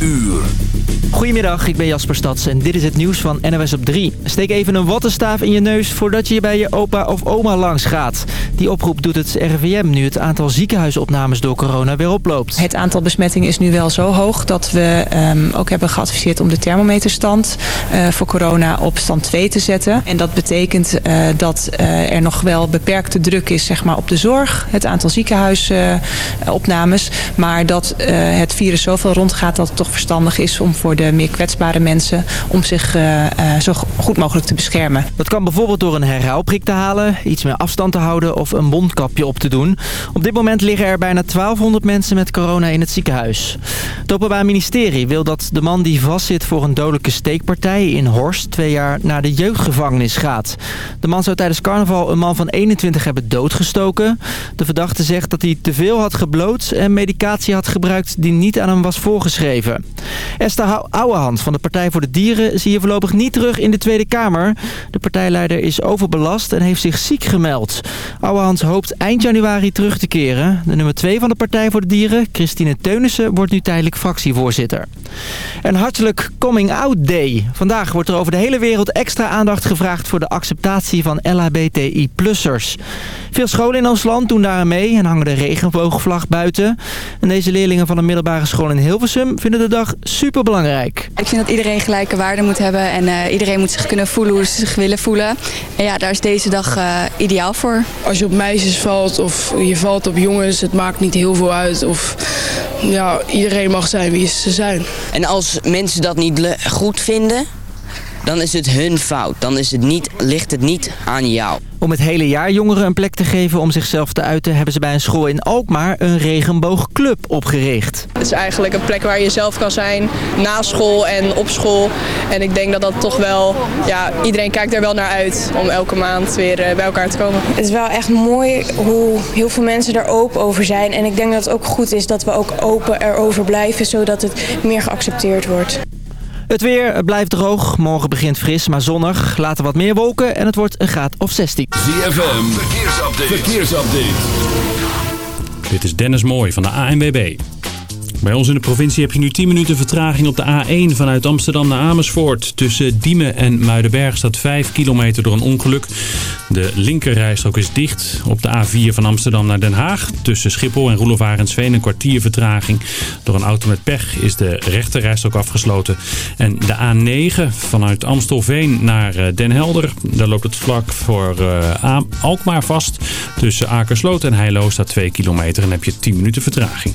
uur. Goedemiddag, ik ben Jasper Stads en dit is het nieuws van NOS op 3. Steek even een wattenstaaf in je neus voordat je bij je opa of oma langs gaat. Die oproep doet het RIVM nu het aantal ziekenhuisopnames door corona weer oploopt. Het aantal besmettingen is nu wel zo hoog dat we um, ook hebben geadviseerd om de thermometerstand uh, voor corona op stand 2 te zetten. En dat betekent uh, dat uh, er nog wel beperkte druk is zeg maar, op de zorg, het aantal ziekenhuisopnames. maar dat het virus zoveel rondgaat dat het toch verstandig is om voor de meer kwetsbare mensen om zich uh, uh, zo goed mogelijk te beschermen. Dat kan bijvoorbeeld door een herhaalprik te halen, iets meer afstand te houden of een mondkapje op te doen. Op dit moment liggen er bijna 1200 mensen met corona in het ziekenhuis. Het Openbaar Ministerie wil dat de man die vastzit voor een dodelijke steekpartij in Horst twee jaar naar de jeugdgevangenis gaat. De man zou tijdens carnaval een man van 21 hebben doodgestoken. De verdachte zegt dat hij te veel had gebloot en medicatie had gebruikt die niet aan hem was voorgeschreven. Esther Ouwehand van de Partij voor de Dieren zie je voorlopig niet terug in de Tweede Kamer. De partijleider is overbelast en heeft zich ziek gemeld. Ouwehand hoopt eind januari terug te keren. De nummer 2 van de Partij voor de Dieren, Christine Teunissen, wordt nu tijdelijk fractievoorzitter. Een hartelijk Coming Out Day. Vandaag wordt er over de hele wereld extra aandacht gevraagd voor de acceptatie van LHBTI-plussers. Veel scholen in ons land doen daar mee en hangen de regenboogvlag buiten. En deze leerlingen van een middelbare school in Hilversum vinden de dag super belangrijk. Ik vind dat iedereen gelijke waarde moet hebben en uh, iedereen moet zich kunnen voelen hoe ze zich willen voelen. En ja, daar is deze dag uh, ideaal voor. Als je op meisjes valt of je valt op jongens, het maakt niet heel veel uit. Of ja, iedereen mag zijn wie ze zijn. En als mensen dat niet goed vinden, dan is het hun fout. Dan is het niet, ligt het niet aan jou. Om het hele jaar jongeren een plek te geven om zichzelf te uiten... hebben ze bij een school in Alkmaar een regenboogclub opgericht. Het is eigenlijk een plek waar je zelf kan zijn, na school en op school. En ik denk dat dat toch wel... Ja, iedereen kijkt er wel naar uit om elke maand weer bij elkaar te komen. Het is wel echt mooi hoe heel veel mensen er open over zijn. En ik denk dat het ook goed is dat we ook open erover blijven... zodat het meer geaccepteerd wordt. Het weer het blijft droog. Morgen begint fris, maar zonnig. Later wat meer wolken en het wordt een graad of 16. ZFM, verkeersupdate. verkeersupdate. Dit is Dennis Mooij van de ANWB. Bij ons in de provincie heb je nu 10 minuten vertraging op de A1 vanuit Amsterdam naar Amersfoort. Tussen Diemen en Muidenberg staat 5 kilometer door een ongeluk. De linkerrijstrook is dicht. Op de A4 van Amsterdam naar Den Haag. Tussen Schiphol en Roelof Arendsveen een kwartier vertraging. Door een auto met pech is de rechterrijstrook afgesloten. En de A9 vanuit Amstelveen naar Den Helder. Daar loopt het vlak voor uh, Alkmaar vast. Tussen Akersloot en Heilo staat 2 kilometer en heb je 10 minuten vertraging.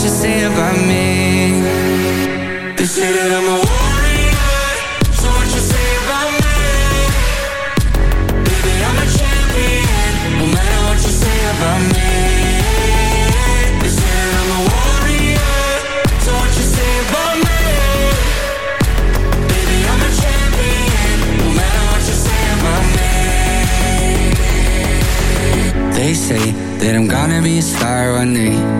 What you say about me? They say that I'm a warrior So what you say about me? Baby, I'm a champion No matter what you say about me. They say that I'm a warrior So what you say about me? Baby, I'm a champion No matter what you say about me. They say that I'm gonna be a star one day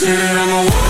Say that I'm a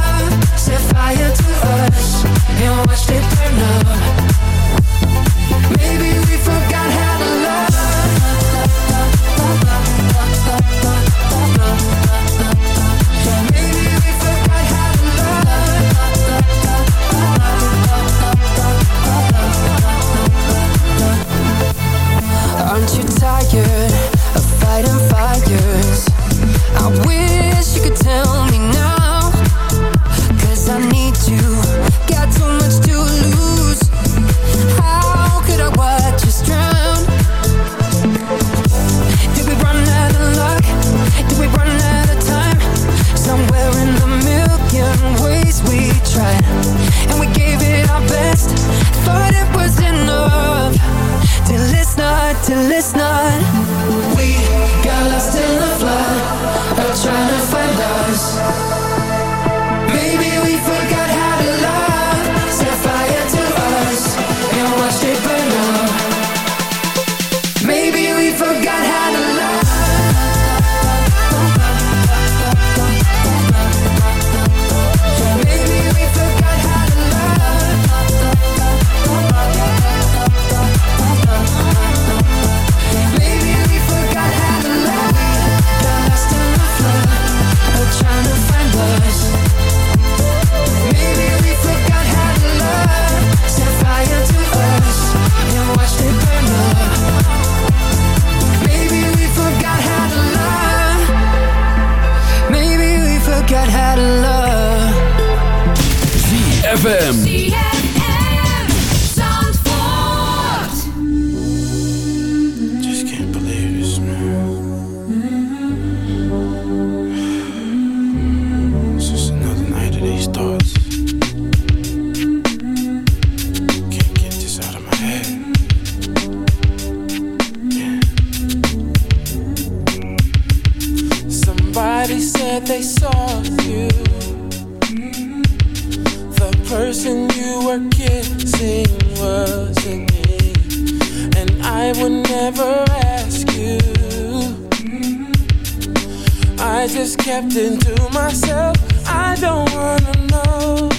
set fire to us and watched it burn up. Maybe would never ask you. I just kept it to myself. I don't wanna know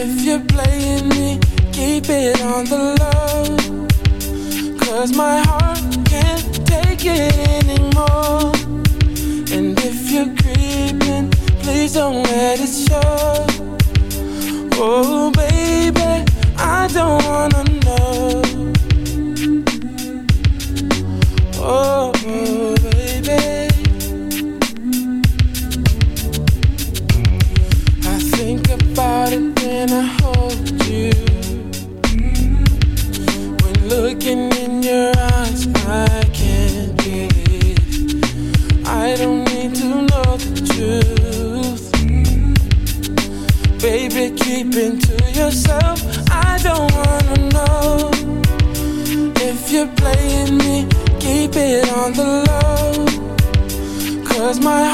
if you're playing me. Keep it on the low. Cause my heart can't take it anymore. And if you're creeping, please don't let it show. Oh, baby, I don't wanna my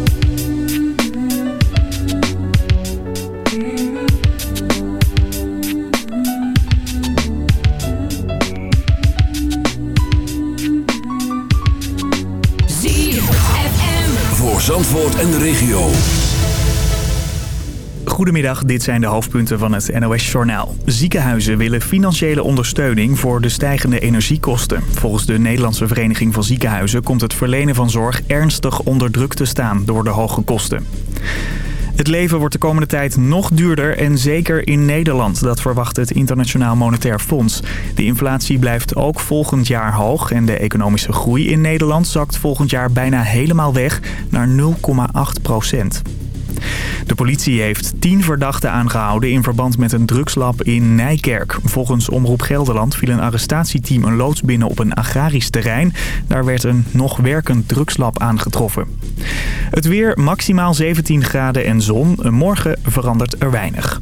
En de regio. Goedemiddag, dit zijn de hoofdpunten van het NOS-journaal. Ziekenhuizen willen financiële ondersteuning voor de stijgende energiekosten. Volgens de Nederlandse Vereniging van Ziekenhuizen komt het verlenen van zorg ernstig onder druk te staan door de hoge kosten. Het leven wordt de komende tijd nog duurder en zeker in Nederland. Dat verwacht het Internationaal Monetair Fonds. De inflatie blijft ook volgend jaar hoog en de economische groei in Nederland zakt volgend jaar bijna helemaal weg naar 0,8 procent. De politie heeft tien verdachten aangehouden in verband met een drugslab in Nijkerk. Volgens Omroep Gelderland viel een arrestatieteam een loods binnen op een agrarisch terrein. Daar werd een nog werkend drugslab aangetroffen. Het weer maximaal 17 graden en zon. Morgen verandert er weinig.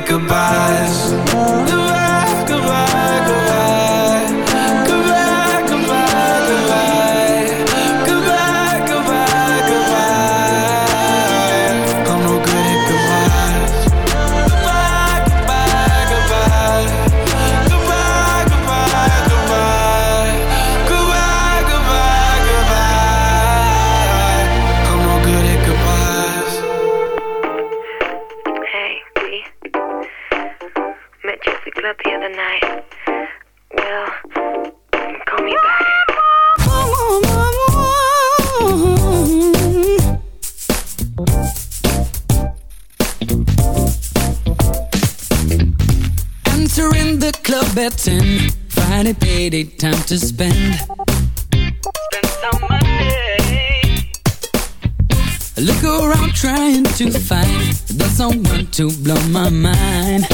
Goodbyes. Entering the club at 10 Friday payday time to spend. Spend some money Look around trying to find The someone to blow my mind.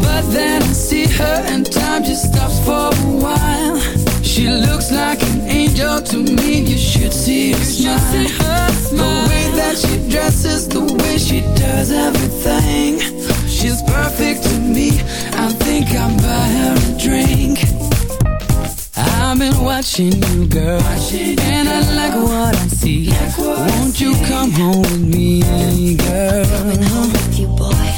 But then I see her and time just stops for a while She looks like an angel to me You should see her smile The way that she dresses The way she does everything She's perfect to me I think I'll buy her a drink I've been watching you, girl, and I like what I see. Like what Won't you come home with me, girl? Coming home with you, boy.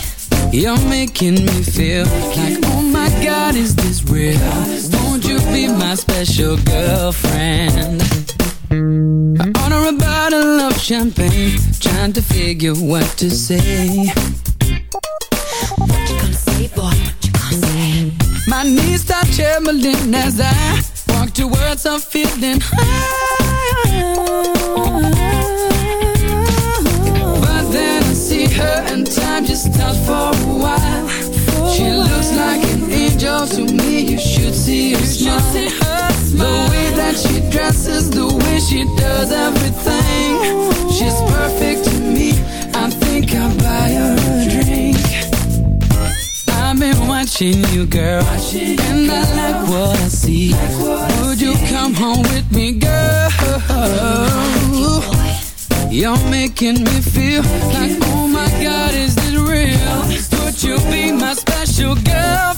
You're making me feel like, oh my God, is this real? Won't be my special girlfriend? I order a bottle of champagne, trying to figure what to say. What you gonna say, boy? What you gonna say? My knees start trembling as I walk towards her feeling high. But then I see her and time just stops for a while. She looks like an angel to me. You should see her smile. The way that she dresses, the way she does everything. She's perfect to me. I think I'll buy her a drink. I've been watching you, girl, and I like what I see. Would you come home with me, girl? You're making me feel like, oh my God, is this real? You be my special girlfriend,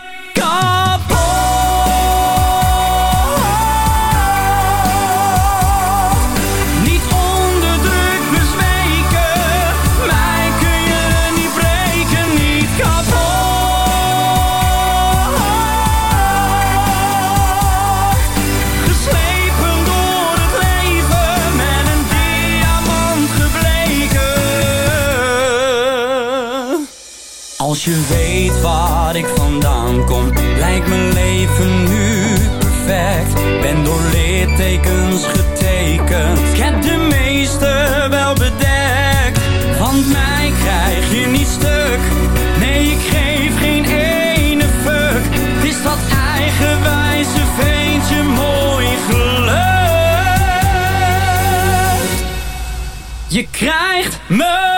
krijgt me.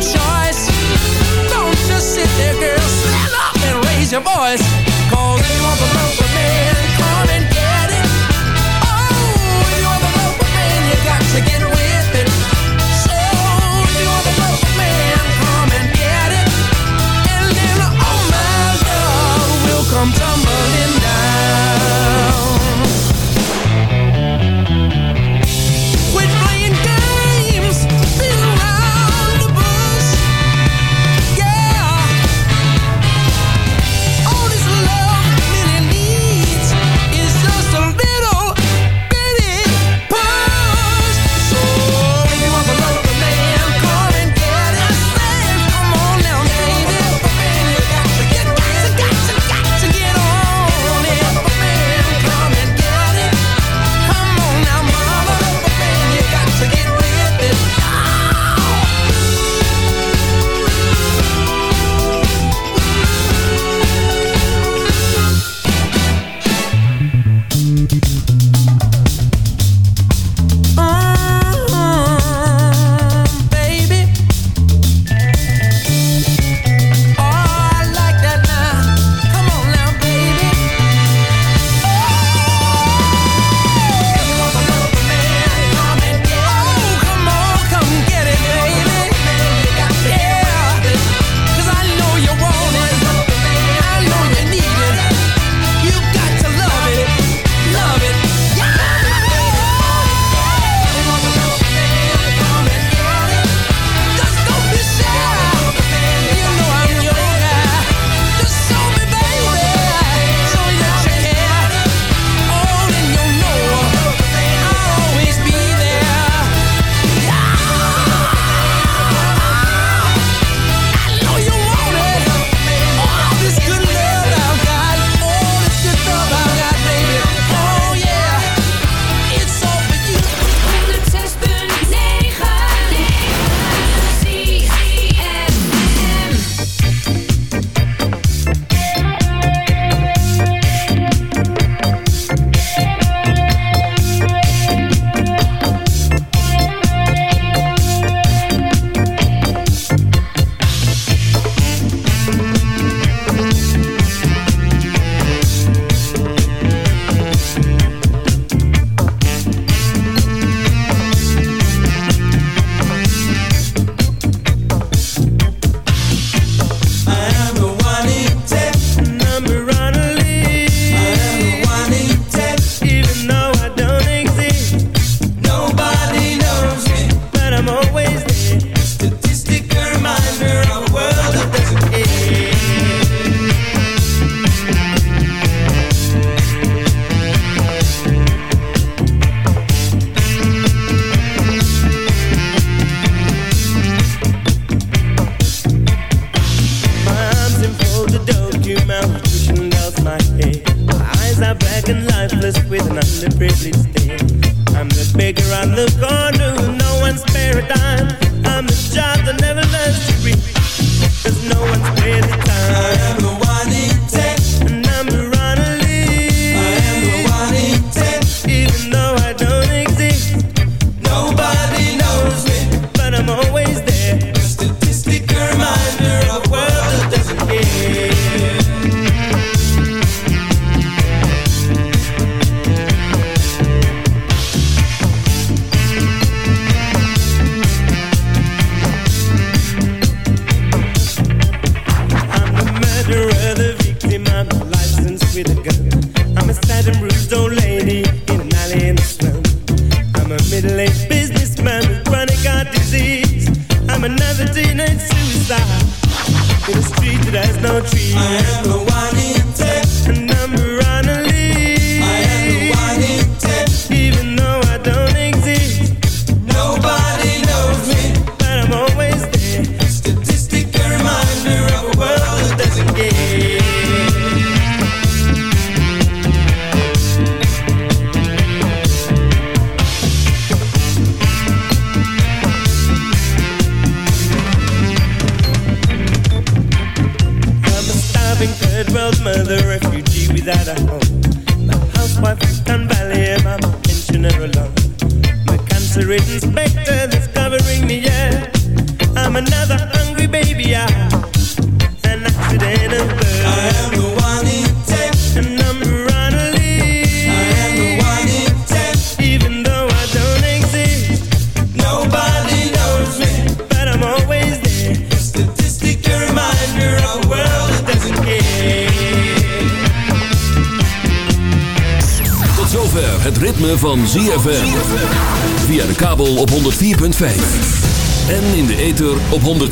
choice. Don't just sit there, girl, stand up and raise your voice.